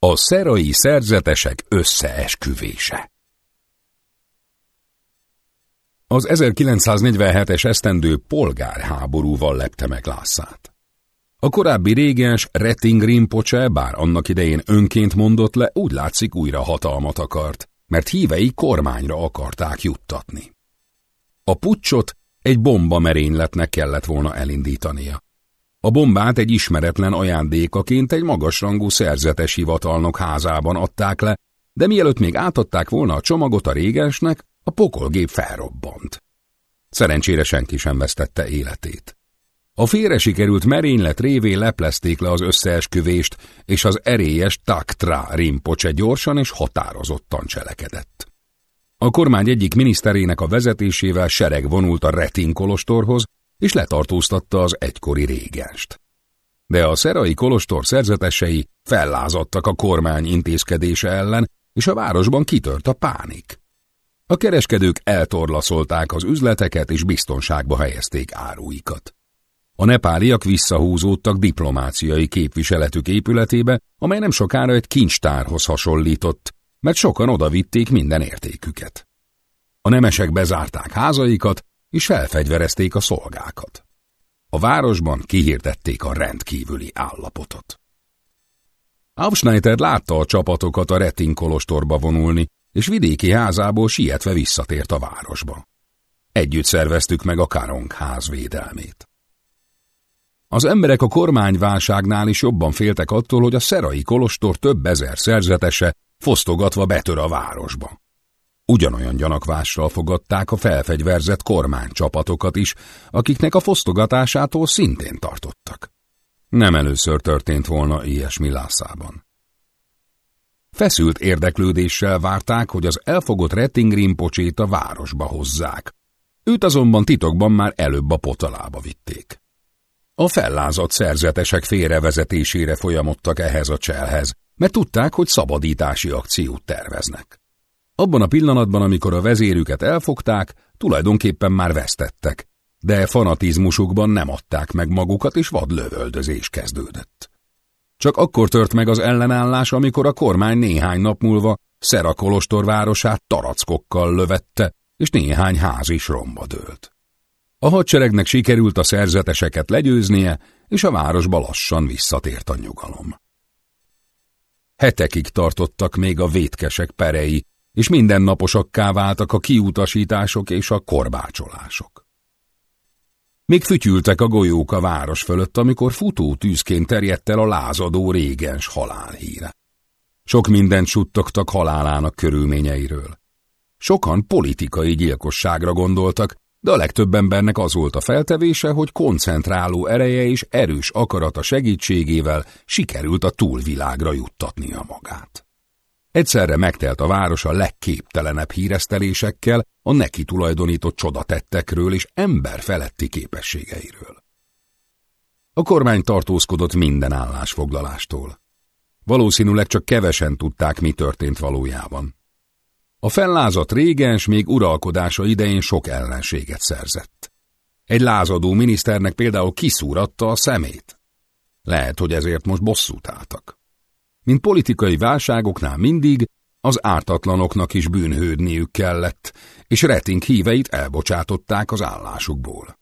A szerai szerzetesek összeesküvése Az 1947-es esztendő polgárháborúval lepte meg Lászát. A korábbi régens Retting Rinpoche, bár annak idején önként mondott le, úgy látszik újra hatalmat akart, mert hívei kormányra akarták juttatni. A pucsot egy bomba merényletnek kellett volna elindítania. A bombát egy ismeretlen ajándékaként egy magasrangú szerzetes hivatalnok házában adták le, de mielőtt még átadták volna a csomagot a régensnek, a pokolgép felrobbant. Szerencsére senki sem vesztette életét. A félre sikerült merénylet révén leplezték le az összeesküvést, és az erélyes Taktra Rinpoche gyorsan és határozottan cselekedett. A kormány egyik miniszterének a vezetésével sereg vonult a Retin kolostorhoz, és letartóztatta az egykori régenst. De a szerai kolostor szerzetesei fellázadtak a kormány intézkedése ellen, és a városban kitört a pánik. A kereskedők eltorlaszolták az üzleteket, és biztonságba helyezték áruikat. A nepáliak visszahúzódtak diplomáciai képviseletük épületébe, amely nem sokára egy kincstárhoz hasonlított, mert sokan odavitték minden értéküket. A nemesek bezárták házaikat, és felfegyverezték a szolgákat. A városban kihirdették a rendkívüli állapotot. Aufschneider látta a csapatokat a Rettin kolostorba vonulni, és vidéki házából sietve visszatért a városba. Együtt szerveztük meg a Karong ház védelmét. Az emberek a kormányválságnál is jobban féltek attól, hogy a szerai kolostor több ezer szerzetese fosztogatva betör a városba. Ugyanolyan gyanakvással fogadták a felfegyverzett kormánycsapatokat is, akiknek a fosztogatásától szintén tartottak. Nem először történt volna ilyesmi Lászában. Feszült érdeklődéssel várták, hogy az elfogott Rettingrim pocsét a városba hozzák. Őt azonban titokban már előbb a potalába vitték. A fellázadt szerzetesek félrevezetésére folyamodtak ehhez a cselhez, mert tudták, hogy szabadítási akciót terveznek. Abban a pillanatban, amikor a vezérüket elfogták, tulajdonképpen már vesztettek, de fanatizmusukban nem adták meg magukat, és vad lövöldözés kezdődött. Csak akkor tört meg az ellenállás, amikor a kormány néhány nap múlva Szera Kolostor városát tarackokkal lövette, és néhány ház is romba dőlt. A hadseregnek sikerült a szerzeteseket legyőznie, és a városba lassan visszatért a nyugalom. Hetekig tartottak még a vétkesek perei, és mindennaposakká váltak a kiutasítások és a korbácsolások. Még fütyültek a golyók a város fölött, amikor futó tűzként terjedt el a lázadó régens halálhíre. Sok mindent suttogtak halálának körülményeiről. Sokan politikai gyilkosságra gondoltak, de a legtöbb embernek az volt a feltevése, hogy koncentráló ereje és erős akarata segítségével sikerült a túlvilágra juttatnia magát. Egyszerre megtelt a város a legképtelenebb híresztelésekkel, a neki tulajdonított csodatettekről és ember feletti képességeiről. A kormány tartózkodott minden állásfoglalástól. Valószínűleg csak kevesen tudták, mi történt valójában. A fellázadt régens még uralkodása idején sok ellenséget szerzett. Egy lázadó miniszternek például kiszúratta a szemét. Lehet, hogy ezért most bosszút álltak. Mint politikai válságoknál mindig, az ártatlanoknak is bűnhődniük kellett, és Reting híveit elbocsátották az állásukból.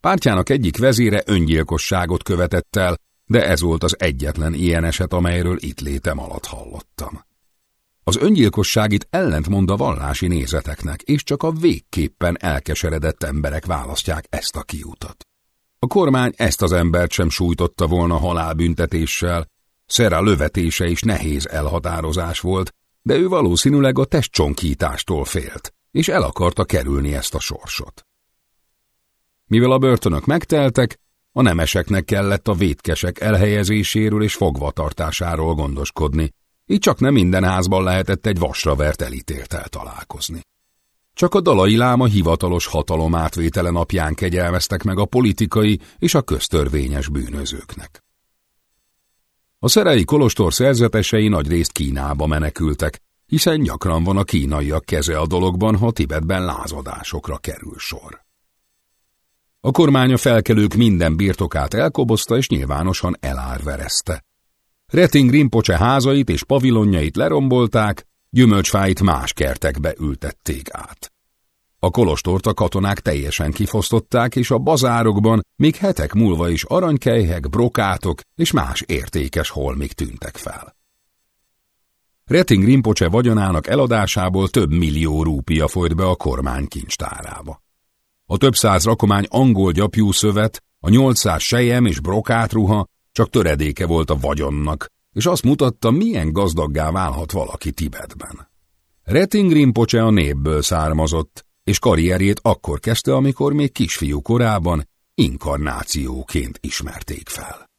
Pártjának egyik vezére öngyilkosságot követett el, de ez volt az egyetlen ilyen eset, amelyről itt létem alatt hallottam. Az öngyilkosság itt ellentmond a vallási nézeteknek, és csak a végképpen elkeseredett emberek választják ezt a kiutat. A kormány ezt az embert sem sújtotta volna halálbüntetéssel, Szera lövetése is nehéz elhatározás volt, de ő valószínűleg a testcsonkítástól félt, és el akarta kerülni ezt a sorsot. Mivel a börtönök megteltek, a nemeseknek kellett a vétkesek elhelyezéséről és fogvatartásáról gondoskodni, így csak nem minden házban lehetett egy vasra vert elítéltel találkozni. Csak a dalai láma hivatalos hatalom átvétele napján kegyelmeztek meg a politikai és a köztörvényes bűnözőknek. A szerei kolostor szerzetesei nagyrészt Kínába menekültek, hiszen gyakran van a kínaiak keze a dologban, ha Tibetben lázadásokra kerül sor. A kormány a felkelők minden birtokát elkobozta és nyilvánosan elárverezte. Reting Rinpoche házait és pavilonjait lerombolták, gyümölcsfáit más kertekbe ültették át. A kolostort a katonák teljesen kifosztották, és a bazárokban még hetek múlva is aranykejhek, brokátok és más értékes holmik tűntek fel. Reting Rinpoche vagyonának eladásából több millió rúpia folyt be a kormány kincstárába. A több száz rakomány angol gyapjú szövet, a 800 sejem és brokátruha csak töredéke volt a vagyonnak, és azt mutatta, milyen gazdaggá válhat valaki Tibetben. Reting Rinpoche a népből származott, és karrierjét akkor kezdte, amikor még kisfiú korában inkarnációként ismerték fel.